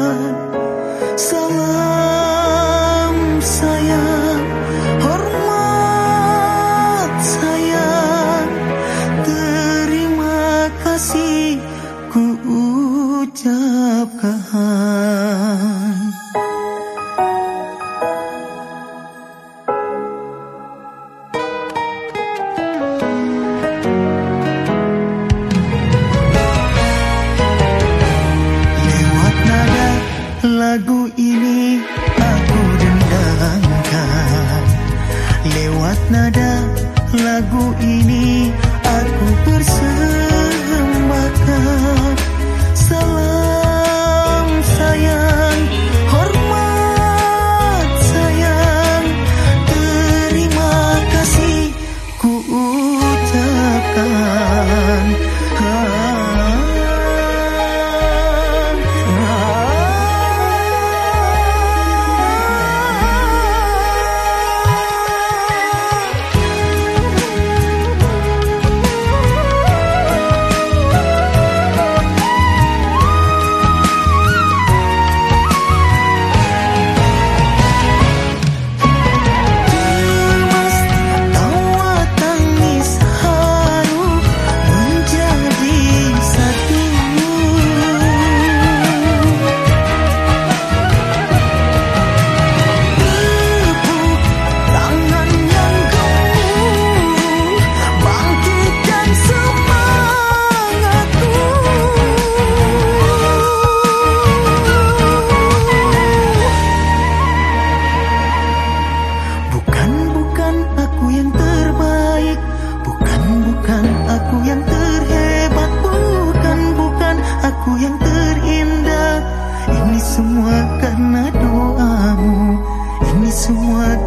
Ucapkan ini aku bersama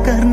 karena